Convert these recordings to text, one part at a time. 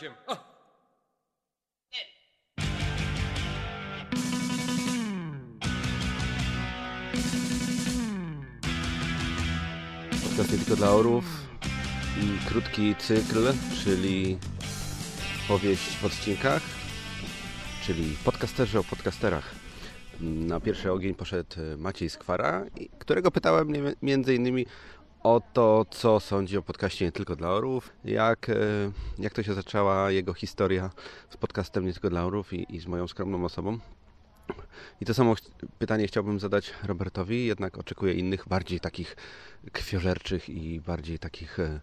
Chodźmy. O! Tylko dla orów i krótki cykl, czyli powieść w odcinkach, czyli podcasterzy o podcasterach. Na pierwszy ogień poszedł Maciej Skwara, którego pytałem między innymi o to, co sądzi o podcaście nie tylko dla orów, jak, e, jak to się zaczęła jego historia z podcastem nie tylko dla orów i, i z moją skromną osobą. I to samo pytanie chciałbym zadać Robertowi, jednak oczekuję innych, bardziej takich krwiożerczych i bardziej takich e,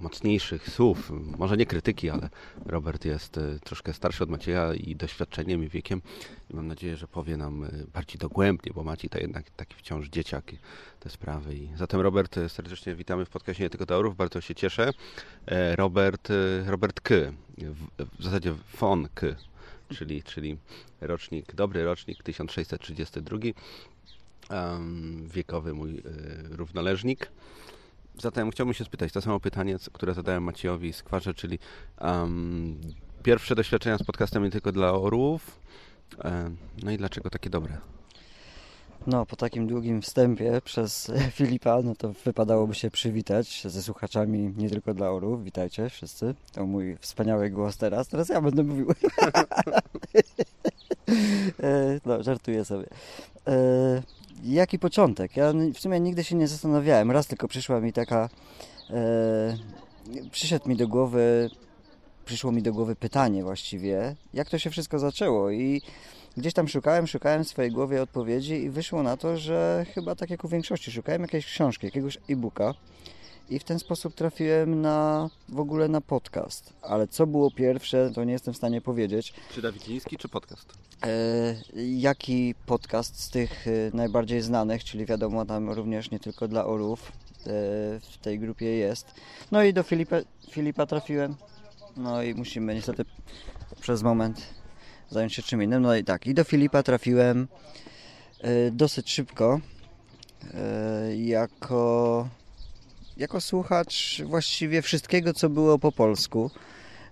mocniejszych słów. Może nie krytyki, ale Robert jest e, troszkę starszy od Macieja i doświadczeniem i wiekiem. I mam nadzieję, że powie nam e, bardziej dogłębnie, bo Maciej to jednak taki wciąż dzieciak te sprawy. I zatem Robert, e, serdecznie witamy w podcaście Nie tylko Taurów, bardzo się cieszę. E, Robert, Robert K. W, zasadzie von K. Czyli, czyli rocznik, dobry rocznik 1632 em, wiekowy mój równoleżnik. Zatem chciałbym się spytać to samo pytanie, które zadałem Maciejowi Skwarze, czyli em, pierwsze doświadczenia z podcastem nie tylko dla orłów. E, no i dlaczego takie dobre? No, po takim długim wstępie przez Filipa, no to wypadałoby się przywitać ze słuchaczami nie tylko dla orów. Witajcie wszyscy. To mój wspaniały głos teraz. Teraz ja będę mówił. E, no, żartuję sobie. Jaki początek? Ja w sumie nigdy się nie zastanawiałem. Raz tylko przyszła mi taka... E, przyszedł mi do głowy... Przyszło mi do głowy pytanie właściwie, jak to się wszystko zaczęło i Gdzieś tam szukałem, szukałem w swojej głowie odpowiedzi i wyszło na to, że chyba tak jak u większości, szukałem jakiejś książki, jakiegoś e-booka i w ten sposób trafiłem na w ogóle na podcast. Ale co było pierwsze, to nie jestem w stanie powiedzieć. Czy Dawidziński, czy podcast? E, jaki podcast z tych e, najbardziej znanych, czyli wiadomo tam również nie tylko dla orów e, w tej grupie jest. No i do Filipa, Filipa trafiłem. No i musimy niestety przez moment zająć się czym innym. No i tak, i do Filipa trafiłem e, dosyć szybko e, jako, jako słuchacz właściwie wszystkiego, co było po polsku,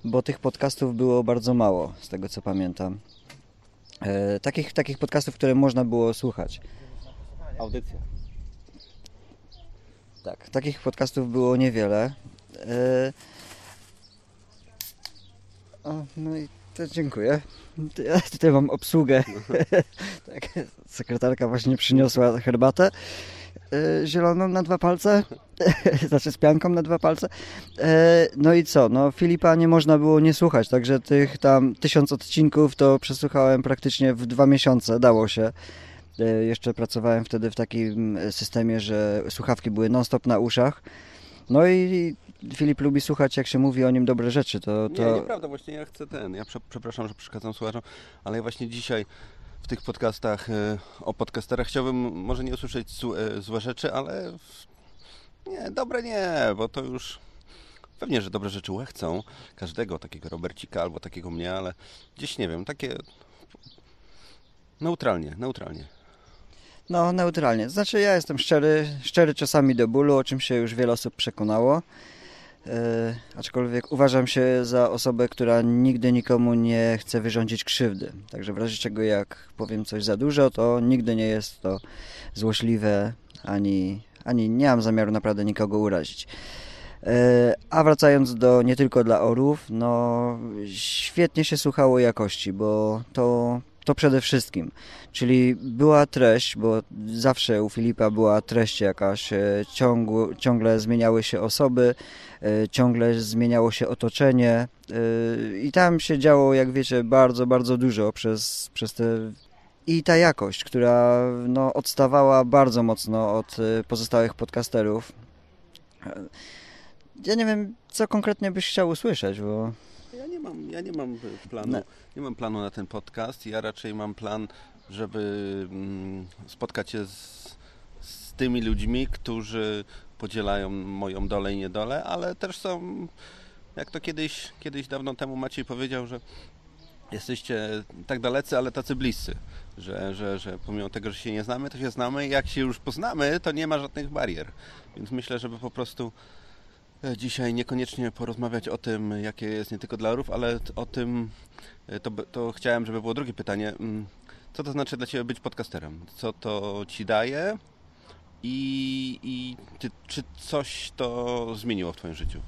bo tych podcastów było bardzo mało, z tego co pamiętam. E, takich, takich podcastów, które można było słuchać. Audycja. Tak, takich podcastów było niewiele. E, o, no i to dziękuję. Ja tutaj mam obsługę. tak, sekretarka właśnie przyniosła herbatę zieloną na dwa palce. znaczy z pianką na dwa palce. E, no i co? No Filipa nie można było nie słuchać, także tych tam tysiąc odcinków to przesłuchałem praktycznie w dwa miesiące. Dało się. E, Jeszcze pracowałem wtedy w takim systemie, że słuchawki były non-stop na uszach. No i Filip lubi słuchać, jak się mówi o nim dobre rzeczy. To, to... Nie, nieprawda, właśnie ja chcę ten. Ja prze, przepraszam, że przeszkadzam słuchaczom, ale ja właśnie dzisiaj w tych podcastach e, o podcasterach chciałbym może nie usłyszeć e, złe rzeczy, ale nie, dobre nie, bo to już pewnie, że dobre rzeczy łechcą każdego takiego Robercika albo takiego mnie, ale gdzieś nie wiem, takie neutralnie, neutralnie. No, neutralnie. Znaczy, ja jestem szczery, szczery czasami do bólu, o czym się już wiele osób przekonało. E, aczkolwiek uważam się za osobę, która nigdy nikomu nie chce wyrządzić krzywdy. Także w razie czego, jak powiem coś za dużo, to nigdy nie jest to złośliwe, ani, ani nie mam zamiaru naprawdę nikogo urazić. E, A wracając do nie tylko dla orów, no świetnie się słuchało jakości, bo to, to przede wszystkim. Czyli była treść, bo zawsze u Filipa była treść jakaś, e, ciągle zmieniały się osoby, e, ciągle zmieniało się otoczenie e, i tam się działo, jak wiecie, bardzo, bardzo dużo przez, przez te... I ta jakość, która no, odstawała bardzo mocno od pozostałych podcasterów. Ja nie wiem, co konkretnie byś chciał usłyszeć, bo... Ja nie mam, ja nie mam planu, No. nie mam planu na ten podcast. Ja raczej mam plan, żeby mm, spotkać się z, z tymi ludźmi, którzy podzielają moją dolę i niedolę, ale też są, jak to kiedyś, kiedyś dawno temu Maciej powiedział, że jesteście tak dalecy, ale tacy bliscy, że, że, że pomimo tego, że się nie znamy, to się znamy i jak się już poznamy, to nie ma żadnych barier. Więc myślę, żeby po prostu e, dzisiaj niekoniecznie porozmawiać o tym, jakie jest nie tylko dla orów, ale o tym, e, to, to chciałem, żeby było drugie pytanie. Mm, co to znaczy dla Ciebie być podcasterem? Co to Ci daje? I, i ty, czy coś to zmieniło w Twoim życiu?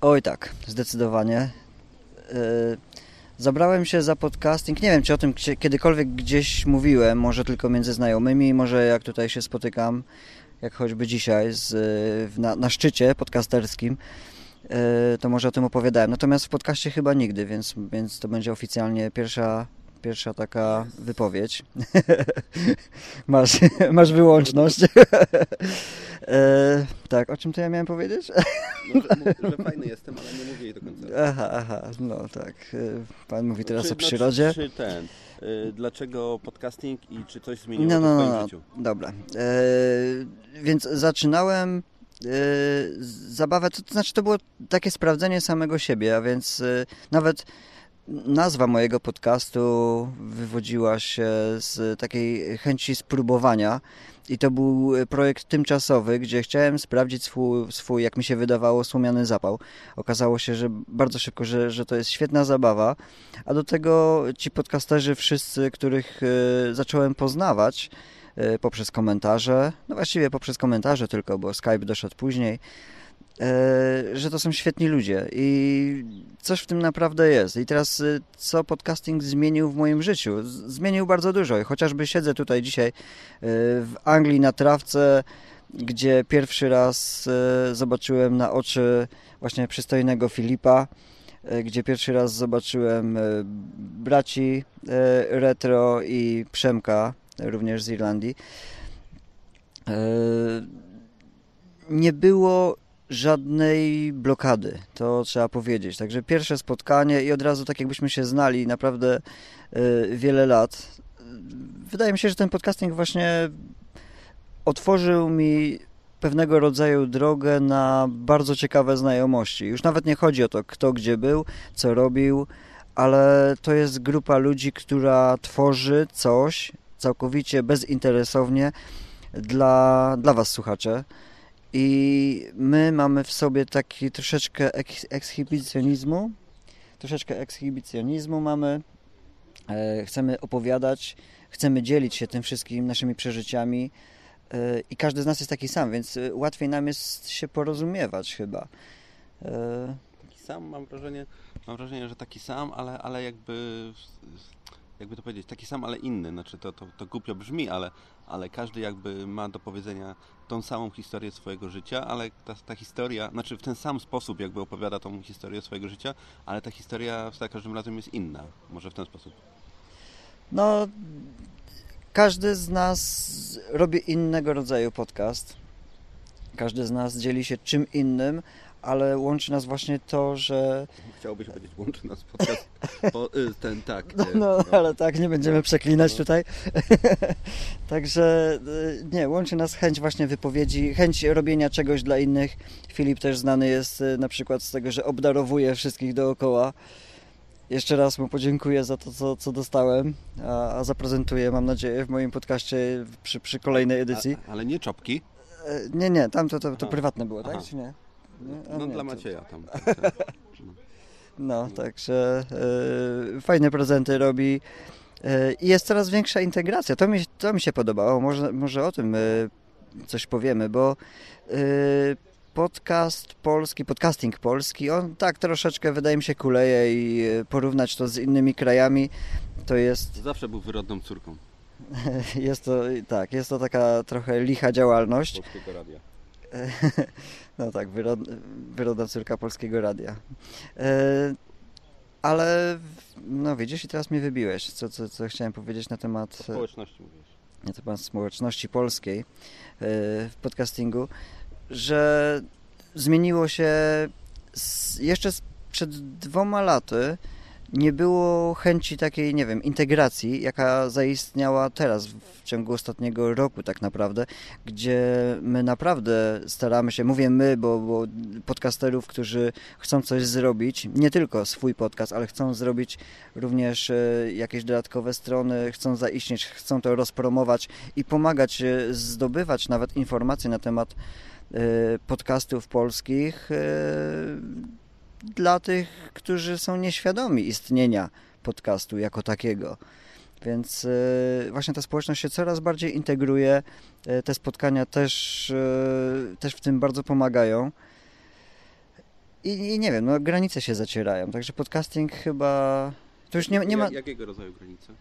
Oj tak, zdecydowanie. Zabrałem się za podcasting. Nie wiem, czy o tym kiedykolwiek gdzieś mówiłem, może tylko między znajomymi, może jak tutaj się spotykam, jak choćby dzisiaj z, na, na szczycie podcasterskim, e, to może o tym opowiadałem. Natomiast w podcaście chyba nigdy, więc, więc to będzie oficjalnie pierwsza pierwsza taka wypowiedź. masz, masz wyłączność. e, tak, o czym to ja miałem powiedzieć? no, że, fajny jestem, ale nie mówię jej do końca. Aha, aha, no tak. E, pan mówi teraz czy, o przyrodzie. No, czy ten, y, dlaczego podcasting i czy coś zmieniło no, no, w Twoim no, życiu? Dobra. E, więc zaczynałem zabawę, to, to znaczy to było takie sprawdzenie samego siebie, a więc nawet Nazwa mojego podcastu wywodziła się z takiej chęci spróbowania i to był projekt tymczasowy, gdzie chciałem sprawdzić swój, swój jak mi się wydawało, słomiany zapał. Okazało się, że bardzo szybko, że, że to jest świetna zabawa, a do tego ci podcasterzy wszyscy, których e, zacząłem poznawać e, poprzez komentarze, no właściwie poprzez komentarze tylko, bo Skype doszedł później, że to są świetni ludzie i coś w tym naprawdę jest. I teraz e, co podcasting zmienił w moim życiu? Zmienił bardzo dużo. Chociażby siedzę tutaj dzisiaj e, w Anglii na trawce, gdzie pierwszy raz zobaczyłem na oczy właśnie przystojnego Filipa, gdzie pierwszy raz zobaczyłem braci Retro i Przemka, również z Irlandii. Nie było żadnej blokady, to trzeba powiedzieć. Także pierwsze spotkanie i od razu tak jakbyśmy się znali naprawdę y, wiele lat. Wydaje mi się, że ten podcasting właśnie otworzył mi pewnego rodzaju drogę na bardzo ciekawe znajomości. Już nawet nie chodzi o to, kto gdzie był, co robił, ale to jest grupa ludzi, która tworzy coś całkowicie bezinteresownie dla, dla Was, słuchacze. I my mamy w sobie taki troszeczkę ekshibicjonizmu, troszeczkę ekshibicjonizmu mamy, e, chcemy opowiadać, chcemy dzielić się tym wszystkim naszymi przeżyciami e, i każdy z nas jest taki sam, więc e, łatwiej nam jest się porozumiewać chyba. Taki sam, mam wrażenie, mam wrażenie, że taki sam, ale, ale jakby jakby to powiedzieć, taki sam, ale inny. Znaczy to, to, to głupio brzmi, ale, ale każdy jakby ma do powiedzenia tą samą historię swojego życia, ale ta, ta historia, znaczy w ten sam sposób jakby opowiada tą historię swojego życia, ale ta historia za każdym razem jest inna. Może w ten sposób. No, każdy z nas robi innego rodzaju podcast. Każdy z nas dzieli się czym innym, ale łączy nas właśnie to, że... Chciałbyś powiedzieć, łączy nas podcast, po, y, ten, tak. No, no, ale tak, nie będziemy przeklinać no. tutaj. Także y, nie, łączy nas chęć właśnie wypowiedzi, chęć robienia czegoś dla innych. Filip też znany jest y, na przykład z tego, że obdarowuje wszystkich dookoła. Jeszcze raz mu podziękuję za to, co, co dostałem, a, a zaprezentuję, mam nadzieję, w moim podcaście przy, przy kolejnej edycji. A, ale nie czopki? Nie, nie, tam to, to, to prywatne było, tak? Czy nie? No, no dla Macieja tam. No, także y, fajne prezenty robi y, i jest coraz większa integracja. To mi, to mi się podobało. Może, może o tym y, coś powiemy, bo podcast polski, podcasting polski, on tak troszeczkę wydaje mi się kuleje i porównać to z innymi krajami, to jest... Zawsze był wyrodną córką. Jest to, tak, jest to taka trochę licha działalność. Polskiego radia. No tak, wyrod, córka Polskiego Radia. E, ale, no widzisz i teraz mnie wybiłeś, co, co, co chciałem powiedzieć na temat... O społeczności mówisz. Na temat społeczności polskiej e, w podcastingu, że zmieniło się z, jeszcze przed dwoma laty nie było chęci takiej, nie wiem, integracji, jaka zaistniała teraz w ciągu ostatniego roku tak naprawdę, gdzie my naprawdę staramy się, mówię my, bo, bo podcasterów, którzy chcą coś zrobić, nie tylko swój podcast, ale chcą zrobić również e, jakieś dodatkowe strony, chcą zaistnieć, chcą to rozpromować i pomagać e, zdobywać nawet informacje na temat e, podcastów polskich dla tych, którzy są nieświadomi istnienia podcastu jako takiego. Więc e, właśnie ta społeczność się coraz bardziej integruje. E, te spotkania też, e, też w tym bardzo pomagają. I, I, nie wiem, no granice się zacierają, także podcasting chyba to już nie, nie ma... Jakiego rodzaju granice?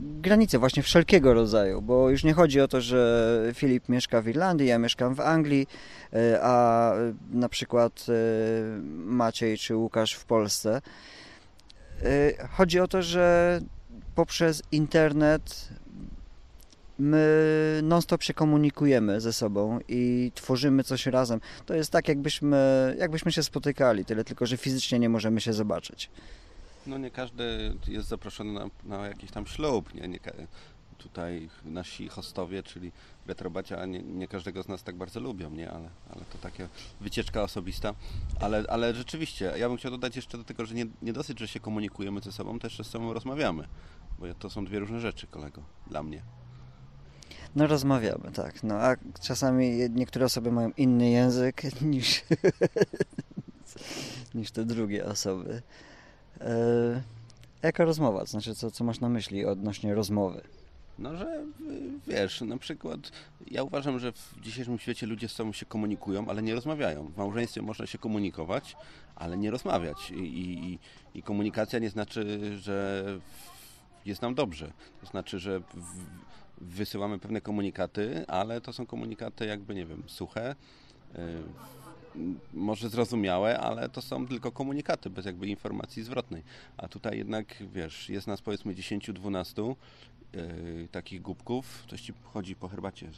Granice właśnie wszelkiego rodzaju, bo już nie chodzi o to, że Filip mieszka w Irlandii, ja mieszkam w Anglii, e, a na przykład e, Maciej czy Łukasz w Polsce. E, chodzi o to, że poprzez internet my non-stop się komunikujemy ze sobą i tworzymy coś razem. To jest tak, jakbyśmy, jakbyśmy się spotykali, tyle tylko, że fizycznie nie możemy się zobaczyć. No nie każdy jest zaproszony na, na jakiś tam ślub, nie, nie tutaj nasi hostowie, czyli Retrobacia, nie, nie, każdego z nas tak bardzo lubią, nie? Ale, ale to taka wycieczka osobista. Ale, ale rzeczywiście, ja bym chciał dodać jeszcze do tego, że nie, nie dosyć, że się komunikujemy ze sobą, też ze sobą rozmawiamy. Bo to są dwie różne rzeczy, kolego, dla mnie. No rozmawiamy, tak. No a czasami niektóre osoby mają inny język niż, niż te drugie osoby. E, jaka rozmowa? Znaczy, co, co masz na myśli odnośnie rozmowy? No, że wiesz, na przykład ja uważam, że w dzisiejszym świecie ludzie z sobą się komunikują, ale nie rozmawiają. W małżeństwie można się komunikować, ale nie rozmawiać. I, i, i komunikacja nie znaczy, że jest nam dobrze. To znaczy, że wysyłamy pewne komunikaty, ale to są komunikaty jakby, nie wiem, suche, y, może zrozumiałe, ale to są tylko komunikaty, bez jakby informacji zwrotnej. A tutaj jednak, wiesz, jest nas powiedzmy 10-12 yy, takich głupków, coś ci chodzi po herbacie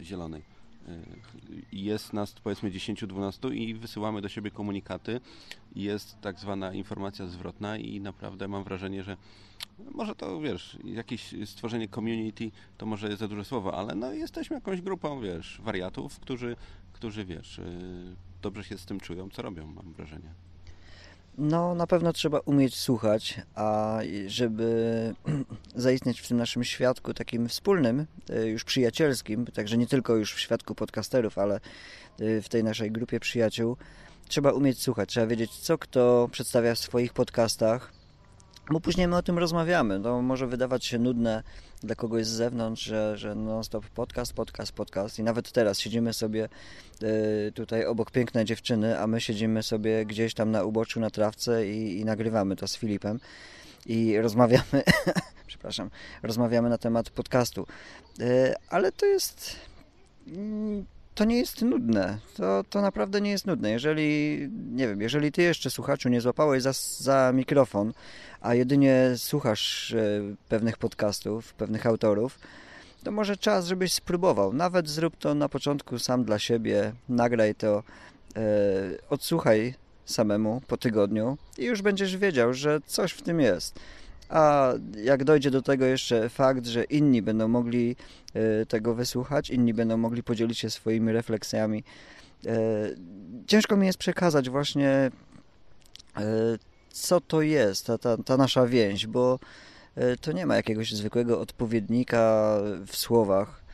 zielonej. Yy, jest nas powiedzmy 10-12 i wysyłamy do siebie komunikaty. Jest tak zwana informacja zwrotna i naprawdę mam wrażenie, że może to, wiesz, jakieś stworzenie community to może jest za duże słowo, ale no jesteśmy jakąś grupą, wiesz, wariatów, którzy którzy, wiesz, y, dobrze się z tym czują, co robią, mam wrażenie. No, na pewno trzeba umieć słuchać, a żeby zaistnieć w tym naszym świadku takim wspólnym, y, już przyjacielskim, także nie tylko już w świadku podcasterów, ale y, w tej naszej grupie przyjaciół, trzeba umieć słuchać, trzeba wiedzieć, co kto przedstawia w swoich podcastach, bo później my o tym rozmawiamy. To może wydawać się nudne dla kogoś z zewnątrz, że, że non-stop podcast, podcast, podcast i nawet teraz siedzimy sobie y, tutaj obok pięknej dziewczyny, a my siedzimy sobie gdzieś tam na uboczu na trawce i, i nagrywamy to z Filipem i rozmawiamy, przepraszam, rozmawiamy na temat podcastu. Y, ale to jest mm, to nie jest nudne. To, to naprawdę nie jest nudne. Jeżeli, nie wiem, jeżeli ty jeszcze słuchaczu nie złapałeś za, za mikrofon, a jedynie słuchasz e, pewnych podcastów, pewnych autorów, to może czas, żebyś spróbował. Nawet zrób to na początku sam dla siebie, nagraj to, e, odsłuchaj samemu po tygodniu i już będziesz wiedział, że coś w tym jest. A jak dojdzie do tego jeszcze fakt, że inni będą mogli e, tego wysłuchać, inni będą mogli podzielić się swoimi refleksjami, ciężko mi jest przekazać właśnie co to jest, ta, ta, ta nasza więź, bo e, to nie ma jakiegoś zwykłego odpowiednika w słowach.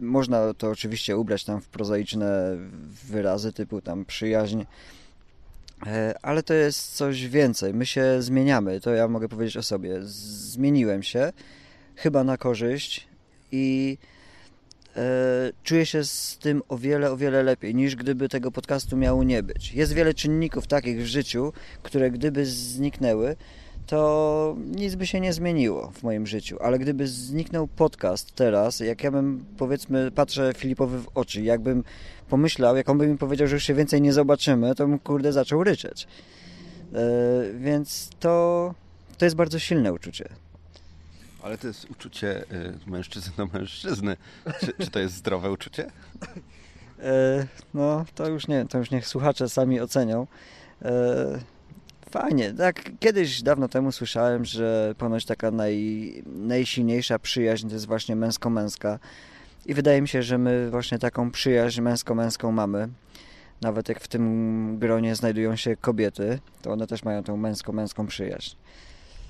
Można to oczywiście ubrać tam w prozaiczne wyrazy typu tam przyjaźń, e, ale to jest coś więcej. My się zmieniamy, to ja mogę powiedzieć o sobie. Zmieniłem się, chyba na korzyść i E, czuję się z tym o wiele, o wiele lepiej niż gdyby tego podcastu miało nie być. Jest wiele czynników takich w życiu, które gdyby zniknęły, to nic by się nie zmieniło w moim życiu. Ale gdyby zniknął podcast teraz, jak ja bym, powiedzmy, patrzę Filipowi w oczy, jakbym pomyślał, jak on by mi powiedział, że już się więcej nie zobaczymy, to bym, kurde, zaczął ryczeć. Yy, więc to, to jest bardzo silne uczucie. Ale to jest uczucie y, mężczyzny do mężczyzny. Czy, czy to jest zdrowe uczucie? E, no, to już nie, to już niech słuchacze sami ocenią. E, Fajnie. Tak, kiedyś dawno temu słyszałem, że ponoć taka naj, najsilniejsza przyjaźń to jest właśnie męsko-męska. I wydaje mi się, że my właśnie taką przyjaźń męsko-męską mamy. Nawet jak w tym gronie znajdują się kobiety, to one też mają tą męsko-męską przyjaźń.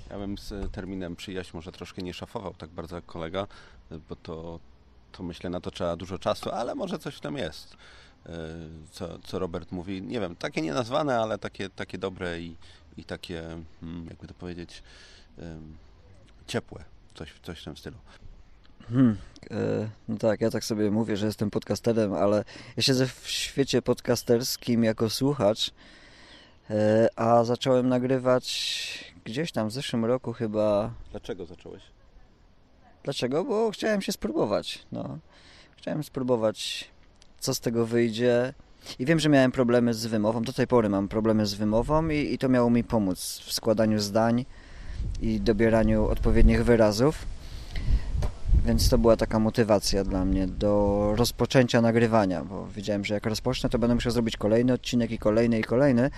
Ja bym z terminem przyjaźń może troszkę nie szafował tak bardzo jak kolega, bo to, to myślę na to trzeba dużo czasu, ale może coś w tym jest. E, co, co Robert mówi, nie wiem, takie nienazwane, ale takie, takie dobre i, i takie, hmm, jakby to powiedzieć, ciepłe, coś, coś w tym stylu. Hmm, e, no tak, ja tak sobie mówię, że jestem podcasterem, ale ja siedzę w świecie podcasterskim jako słuchacz, e, a zacząłem nagrywać gdzieś tam w zeszłym roku chyba. Dlaczego zacząłeś? Dlaczego? Bo chciałem się spróbować. No. Chciałem spróbować, co z tego wyjdzie. I wiem, że miałem problemy z wymową. Do tej pory mam problemy z wymową i, i to miało mi pomóc w składaniu zdań i dobieraniu odpowiednich wyrazów. Więc to była taka motywacja dla mnie do rozpoczęcia nagrywania, bo wiedziałem, że jak rozpocznę, to będę musiał zrobić kolejny odcinek i kolejny i kolejny,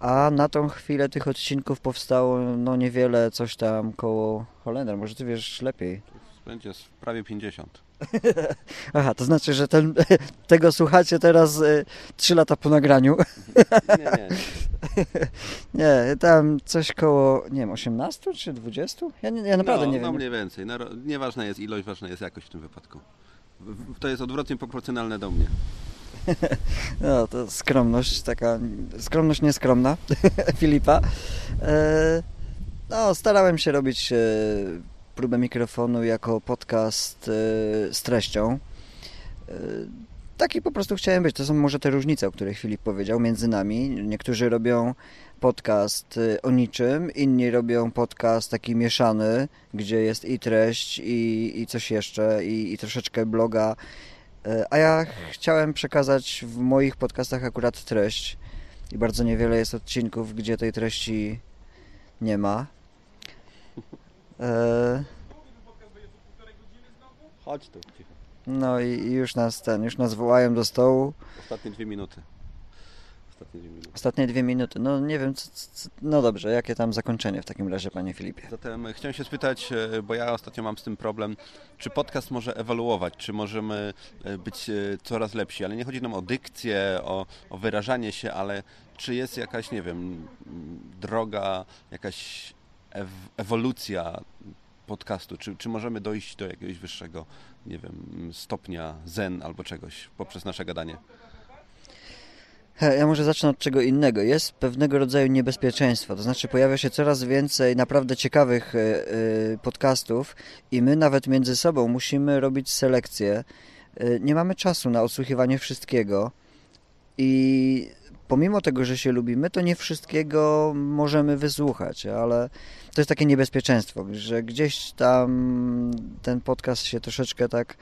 a na tą chwilę tych odcinków powstało no niewiele, coś tam koło Holender. Może ty wiesz lepiej. Będzie prawie 50. Aha, to znaczy, że ten, tego słuchacie teraz y, 3 lata po nagraniu. Nie, nie, nie. nie, tam coś koło, nie wiem, 18 czy 20? Ja, nie, ja naprawdę no, nie wiem. No mniej więcej. No, nieważna jest ilość, ważna jest jakość w tym wypadku. To jest odwrotnie proporcjonalne do mnie. No, to skromność, taka skromność nieskromna Filipa. E, no, starałem się robić e, próbę mikrofonu jako podcast e, z treścią. Taki po prostu chciałem być. To są może te różnice, o których Filip powiedział między nami. Niektórzy robią podcast o niczym, inni robią podcast taki mieszany, gdzie jest i treść, i, i coś jeszcze, i, i troszeczkę bloga, E, a ja chciałem przekazać w moich podcastach akurat treść i bardzo niewiele jest odcinków, gdzie tej treści nie ma. E... Chodź tu, cicho. No i, i już nas ten, już nas wołają do stołu. Ostatnie dwie minuty. Ostatnie dwie minuty. Ostatnie dwie minuty. No nie wiem, co, co, no dobrze, jakie tam zakończenie w takim razie, panie Filipie? Zatem chciałem się spytać, e, bo ja ostatnio mam z tym problem, czy podcast może ewoluować, czy możemy e, być e, coraz lepsi, ale nie chodzi nam o dykcję, o, o wyrażanie się, ale czy jest jakaś, nie wiem, droga, jakaś ewolucja podcastu? Czy, czy możemy dojść do jakiegoś wyższego, nie wiem, stopnia zen albo czegoś poprzez nasze gadanie? Ja może zacznę od czego innego. Jest pewnego rodzaju niebezpieczeństwo, to znaczy pojawia się coraz więcej naprawdę ciekawych e, e, podcastów i my nawet między sobą musimy robić selekcję. E, nie mamy czasu na odsłuchiwanie wszystkiego i pomimo tego, że się lubimy, to nie wszystkiego możemy wysłuchać, ale to jest takie niebezpieczeństwo, że gdzieś tam ten podcast się troszeczkę tak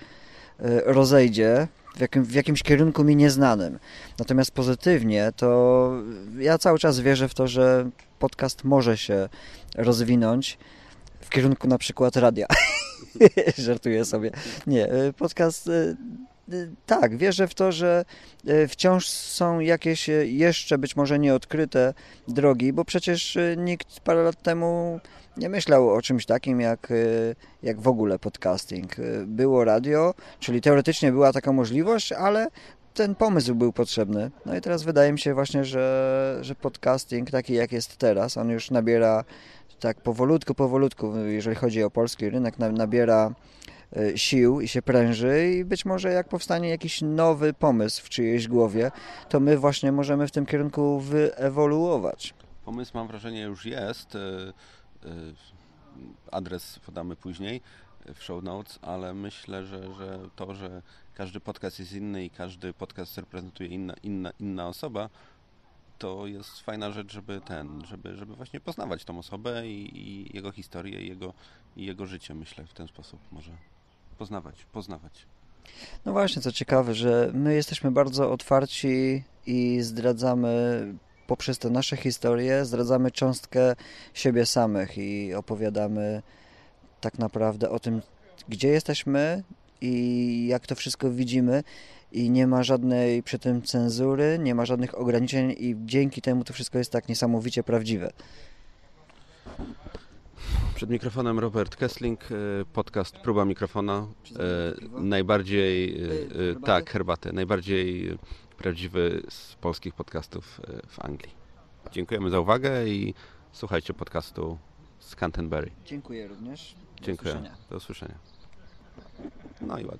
rozejdzie, w, jakim, w jakimś kierunku mi nieznanym. Natomiast pozytywnie to ja cały czas wierzę w to, że podcast może się rozwinąć w kierunku na przykład radia. Żartuję sobie. Nie, y, podcast y, y, tak, wierzę w to, że wciąż są jakieś jeszcze być może nieodkryte drogi, bo przecież nikt parę lat temu nie myślał o czymś takim jak, jak w ogóle podcasting. Było radio, czyli teoretycznie była taka możliwość, ale ten pomysł był potrzebny. No i teraz wydaje mi się właśnie, że, że podcasting taki jak jest teraz, on już nabiera tak powolutku, powolutku, jeżeli chodzi o polski rynek, nabiera y, sił i się pręży i być może jak powstanie jakiś nowy pomysł w czyjejś głowie, to my właśnie możemy w tym kierunku wyewoluować. Pomysł mam wrażenie już jest. Y, adres podamy później w show notes, ale myślę, że, że to, że każdy podcast jest inny i każdy podcast reprezentuje inna, inna, inna osoba, to jest fajna rzecz, żeby ten, żeby, żeby właśnie poznawać tą osobę i, i jego historię, i jego, i jego życie, myślę, w ten sposób może poznawać, poznawać. No właśnie, co ciekawe, że my jesteśmy bardzo otwarci i zdradzamy poprzez te nasze historie zdradzamy cząstkę siebie samych i opowiadamy tak naprawdę o tym, gdzie jesteśmy i jak to wszystko widzimy. I nie ma żadnej przy tym cenzury, nie ma żadnych ograniczeń i dzięki temu to wszystko jest tak niesamowicie prawdziwe. Przed mikrofonem Robert Kessling, e, podcast Próba Mikrofona. E? Najbardziej, e, E, tak, herbatę, najbardziej prawdziwy z polskich podcastów w Anglii. Dziękujemy za uwagę i słuchajcie podcastu z Canterbury. Dziękuję również. Do Dziękuję. usłyszenia. Do usłyszenia. No i ładnie.